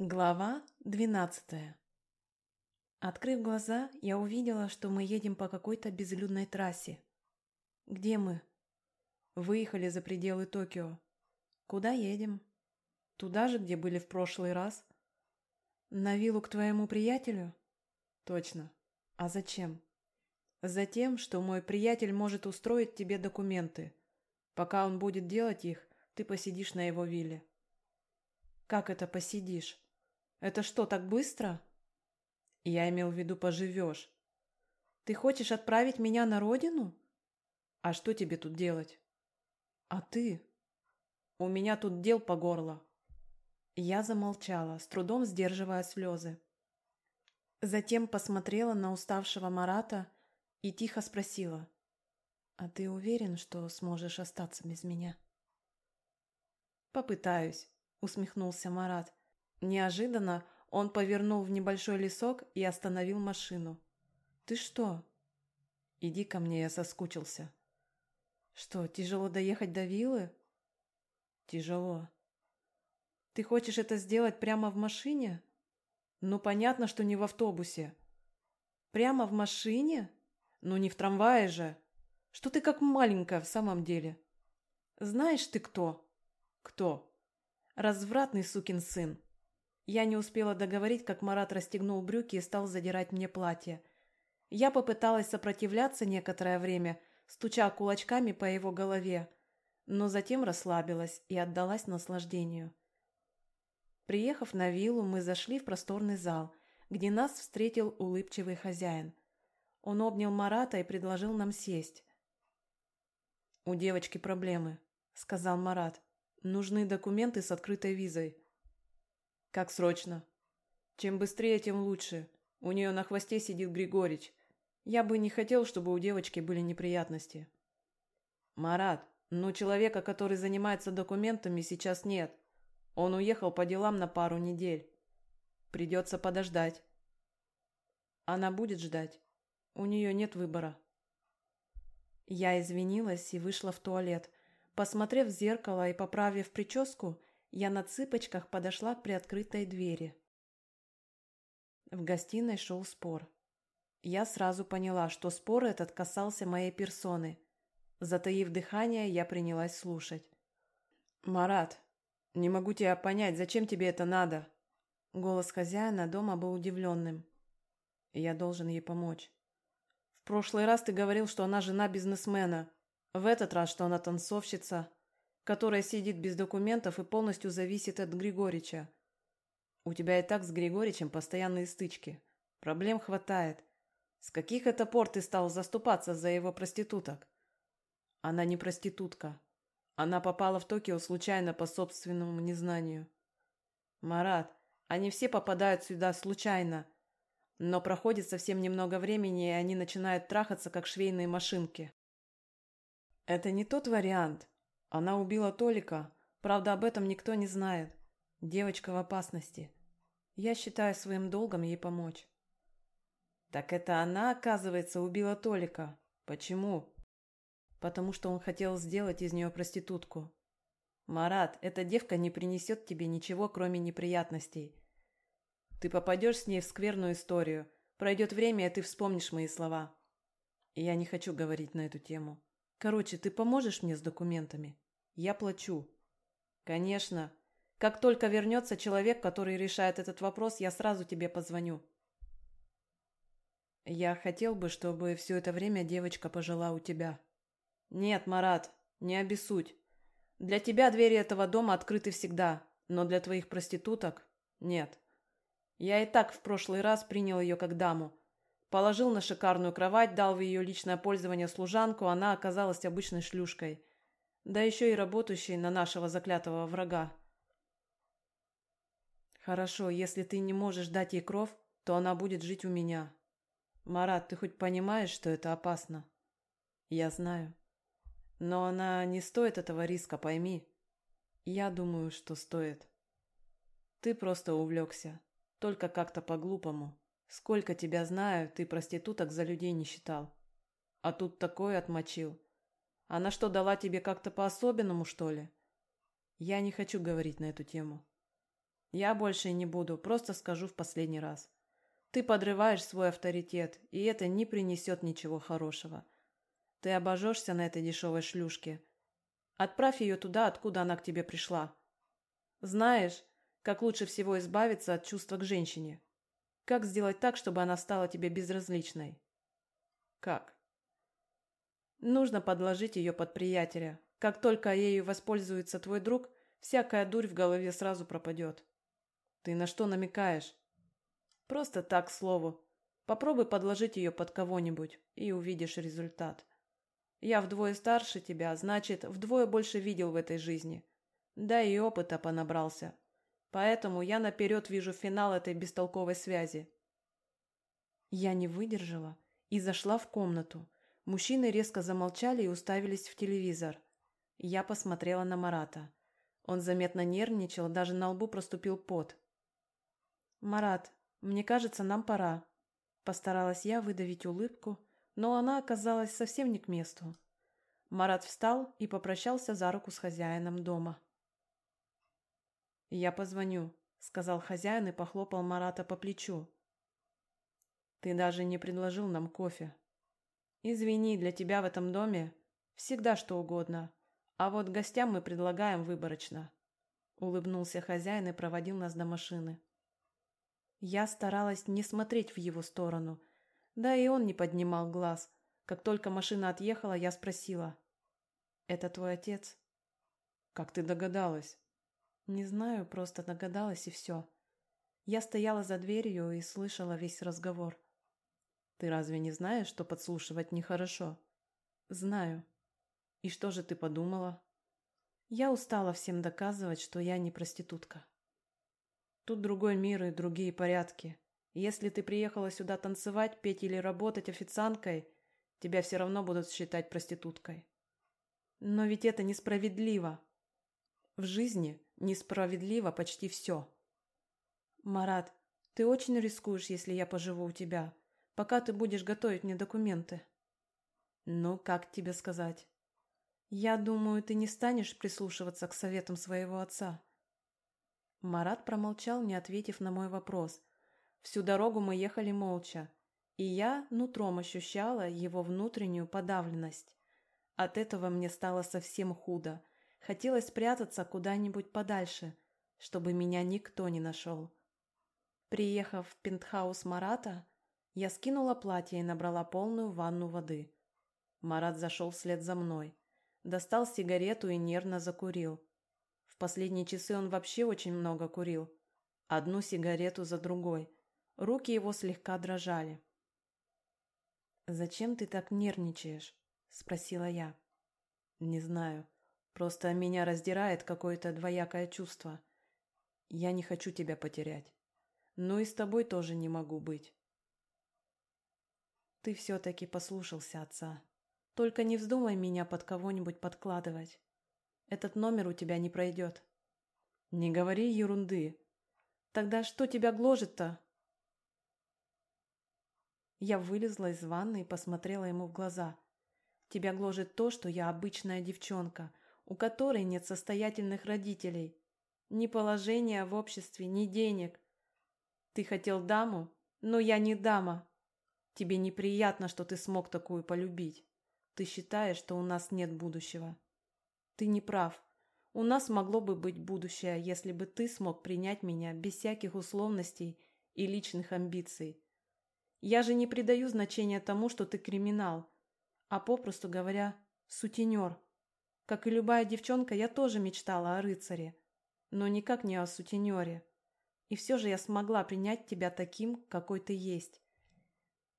Глава двенадцатая Открыв глаза, я увидела, что мы едем по какой-то безлюдной трассе. Где мы? Выехали за пределы Токио. Куда едем? Туда же, где были в прошлый раз? На виллу к твоему приятелю? Точно. А зачем? Затем, что мой приятель может устроить тебе документы. Пока он будет делать их, ты посидишь на его вилле. Как это посидишь? Это что, так быстро? Я имел в виду поживешь. Ты хочешь отправить меня на родину? А что тебе тут делать? А ты? У меня тут дел по горло. Я замолчала, с трудом сдерживая слезы. Затем посмотрела на уставшего Марата и тихо спросила. «А ты уверен, что сможешь остаться без меня?» «Попытаюсь», — усмехнулся Марат. Неожиданно он повернул в небольшой лесок и остановил машину. «Ты что?» «Иди ко мне, я соскучился». «Что, тяжело доехать до виллы?» «Тяжело». «Ты хочешь это сделать прямо в машине?» «Ну, понятно, что не в автобусе». «Прямо в машине? Ну, не в трамвае же. Что ты как маленькая в самом деле?» «Знаешь ты кто?» «Кто?» «Развратный сукин сын. Я не успела договорить, как Марат расстегнул брюки и стал задирать мне платье. Я попыталась сопротивляться некоторое время, стуча кулачками по его голове, но затем расслабилась и отдалась наслаждению. Приехав на виллу, мы зашли в просторный зал, где нас встретил улыбчивый хозяин. Он обнял Марата и предложил нам сесть. «У девочки проблемы», — сказал Марат. «Нужны документы с открытой визой». Как срочно? Чем быстрее, тем лучше. У нее на хвосте сидит Григорич. Я бы не хотел, чтобы у девочки были неприятности. Марат, ну человека, который занимается документами, сейчас нет. Он уехал по делам на пару недель. Придется подождать. Она будет ждать. У нее нет выбора. Я извинилась и вышла в туалет. Посмотрев в зеркало и поправив прическу, я на цыпочках подошла к приоткрытой двери. В гостиной шел спор. Я сразу поняла, что спор этот касался моей персоны. Затаив дыхание, я принялась слушать. «Марат, не могу тебя понять, зачем тебе это надо?» Голос хозяина дома был удивленным. «Я должен ей помочь. В прошлый раз ты говорил, что она жена бизнесмена. В этот раз, что она танцовщица которая сидит без документов и полностью зависит от Григорича. У тебя и так с Григоричем постоянные стычки. Проблем хватает. С каких это пор ты стал заступаться за его проституток? Она не проститутка. Она попала в Токио случайно по собственному незнанию. Марат, они все попадают сюда случайно. Но проходит совсем немного времени, и они начинают трахаться, как швейные машинки. Это не тот вариант. Она убила Толика. Правда, об этом никто не знает. Девочка в опасности. Я считаю своим долгом ей помочь. Так это она, оказывается, убила Толика. Почему? Потому что он хотел сделать из нее проститутку. Марат, эта девка не принесет тебе ничего, кроме неприятностей. Ты попадешь с ней в скверную историю. Пройдет время, и ты вспомнишь мои слова. И я не хочу говорить на эту тему. Короче, ты поможешь мне с документами? Я плачу. Конечно. Как только вернется человек, который решает этот вопрос, я сразу тебе позвоню. Я хотел бы, чтобы все это время девочка пожила у тебя. Нет, Марат, не обессудь. Для тебя двери этого дома открыты всегда, но для твоих проституток нет. Я и так в прошлый раз принял ее как даму. Положил на шикарную кровать, дал в ее личное пользование служанку, она оказалась обычной шлюшкой да еще и работающий на нашего заклятого врага. Хорошо, если ты не можешь дать ей кров, то она будет жить у меня. Марат, ты хоть понимаешь, что это опасно? Я знаю. Но она не стоит этого риска, пойми. Я думаю, что стоит. Ты просто увлекся. Только как-то по-глупому. Сколько тебя знаю, ты проституток за людей не считал. А тут такое отмочил. Она что, дала тебе как-то по-особенному, что ли? Я не хочу говорить на эту тему. Я больше и не буду, просто скажу в последний раз. Ты подрываешь свой авторитет, и это не принесет ничего хорошего. Ты обожжешься на этой дешевой шлюшке. Отправь ее туда, откуда она к тебе пришла. Знаешь, как лучше всего избавиться от чувства к женщине? Как сделать так, чтобы она стала тебе безразличной? Как? Нужно подложить ее под приятеля. Как только ею воспользуется твой друг, всякая дурь в голове сразу пропадет. Ты на что намекаешь? Просто так, к слову. Попробуй подложить ее под кого-нибудь, и увидишь результат. Я вдвое старше тебя, значит, вдвое больше видел в этой жизни. Да и опыта понабрался. Поэтому я наперед вижу финал этой бестолковой связи. Я не выдержала и зашла в комнату. Мужчины резко замолчали и уставились в телевизор. Я посмотрела на Марата. Он заметно нервничал, даже на лбу проступил пот. «Марат, мне кажется, нам пора». Постаралась я выдавить улыбку, но она оказалась совсем не к месту. Марат встал и попрощался за руку с хозяином дома. «Я позвоню», — сказал хозяин и похлопал Марата по плечу. «Ты даже не предложил нам кофе. Извини, для тебя в этом доме всегда что угодно, а вот гостям мы предлагаем выборочно». Улыбнулся хозяин и проводил нас до машины. Я старалась не смотреть в его сторону, да и он не поднимал глаз. Как только машина отъехала, я спросила. «Это твой отец?» «Как ты догадалась?» Не знаю, просто догадалась и все. Я стояла за дверью и слышала весь разговор. Ты разве не знаешь, что подслушивать нехорошо? Знаю. И что же ты подумала? Я устала всем доказывать, что я не проститутка. Тут другой мир и другие порядки. Если ты приехала сюда танцевать, петь или работать официанткой, тебя все равно будут считать проституткой. Но ведь это несправедливо. В жизни несправедливо почти все. Марат, ты очень рискуешь, если я поживу у тебя, пока ты будешь готовить мне документы. Ну, как тебе сказать? Я думаю, ты не станешь прислушиваться к советам своего отца. Марат промолчал, не ответив на мой вопрос. Всю дорогу мы ехали молча, и я нутром ощущала его внутреннюю подавленность. От этого мне стало совсем худо – Хотелось спрятаться куда-нибудь подальше, чтобы меня никто не нашел. Приехав в пентхаус Марата, я скинула платье и набрала полную ванну воды. Марат зашел вслед за мной. Достал сигарету и нервно закурил. В последние часы он вообще очень много курил. Одну сигарету за другой. Руки его слегка дрожали. «Зачем ты так нервничаешь?» – спросила я. «Не знаю. Просто меня раздирает какое-то двоякое чувство. Я не хочу тебя потерять. Но и с тобой тоже не могу быть. Ты все-таки послушался отца. Только не вздумай меня под кого-нибудь подкладывать. Этот номер у тебя не пройдет. Не говори ерунды. Тогда что тебя гложет-то? Я вылезла из ванны и посмотрела ему в глаза. Тебя гложет то, что я обычная девчонка – у которой нет состоятельных родителей, ни положения в обществе, ни денег. Ты хотел даму, но я не дама. Тебе неприятно, что ты смог такую полюбить. Ты считаешь, что у нас нет будущего. Ты не прав. У нас могло бы быть будущее, если бы ты смог принять меня без всяких условностей и личных амбиций. Я же не придаю значения тому, что ты криминал, а попросту говоря, сутенер. Как и любая девчонка, я тоже мечтала о рыцаре, но никак не о сутенере. И все же я смогла принять тебя таким, какой ты есть.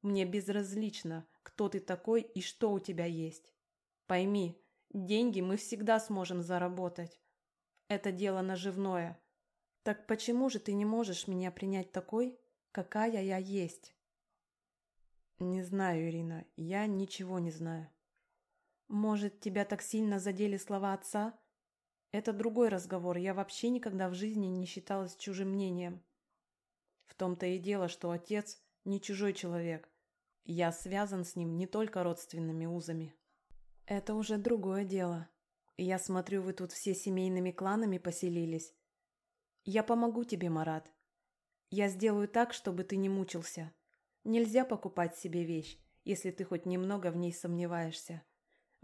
Мне безразлично, кто ты такой и что у тебя есть. Пойми, деньги мы всегда сможем заработать. Это дело наживное. Так почему же ты не можешь меня принять такой, какая я есть? Не знаю, Ирина, я ничего не знаю. Может, тебя так сильно задели слова отца? Это другой разговор, я вообще никогда в жизни не считалась чужим мнением. В том-то и дело, что отец не чужой человек. Я связан с ним не только родственными узами. Это уже другое дело. Я смотрю, вы тут все семейными кланами поселились. Я помогу тебе, Марат. Я сделаю так, чтобы ты не мучился. Нельзя покупать себе вещь, если ты хоть немного в ней сомневаешься.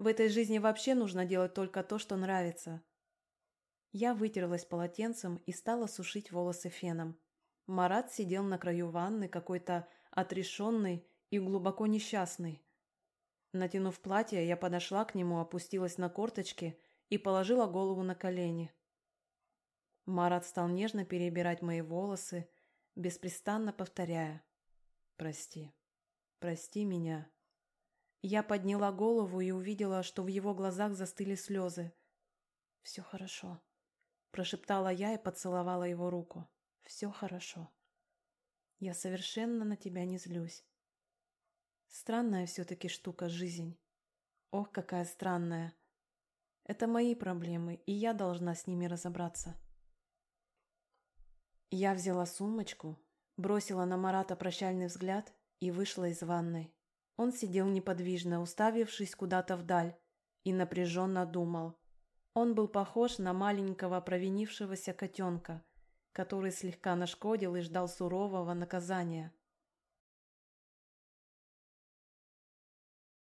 В этой жизни вообще нужно делать только то, что нравится. Я вытерлась полотенцем и стала сушить волосы феном. Марат сидел на краю ванны, какой-то отрешенный и глубоко несчастный. Натянув платье, я подошла к нему, опустилась на корточки и положила голову на колени. Марат стал нежно перебирать мои волосы, беспрестанно повторяя «Прости, прости меня». Я подняла голову и увидела, что в его глазах застыли слезы. «Все хорошо», – прошептала я и поцеловала его руку. «Все хорошо. Я совершенно на тебя не злюсь. Странная все-таки штука жизнь. Ох, какая странная. Это мои проблемы, и я должна с ними разобраться». Я взяла сумочку, бросила на Марата прощальный взгляд и вышла из ванной. Он сидел неподвижно, уставившись куда-то вдаль, и напряженно думал. Он был похож на маленького провинившегося котенка, который слегка нашкодил и ждал сурового наказания.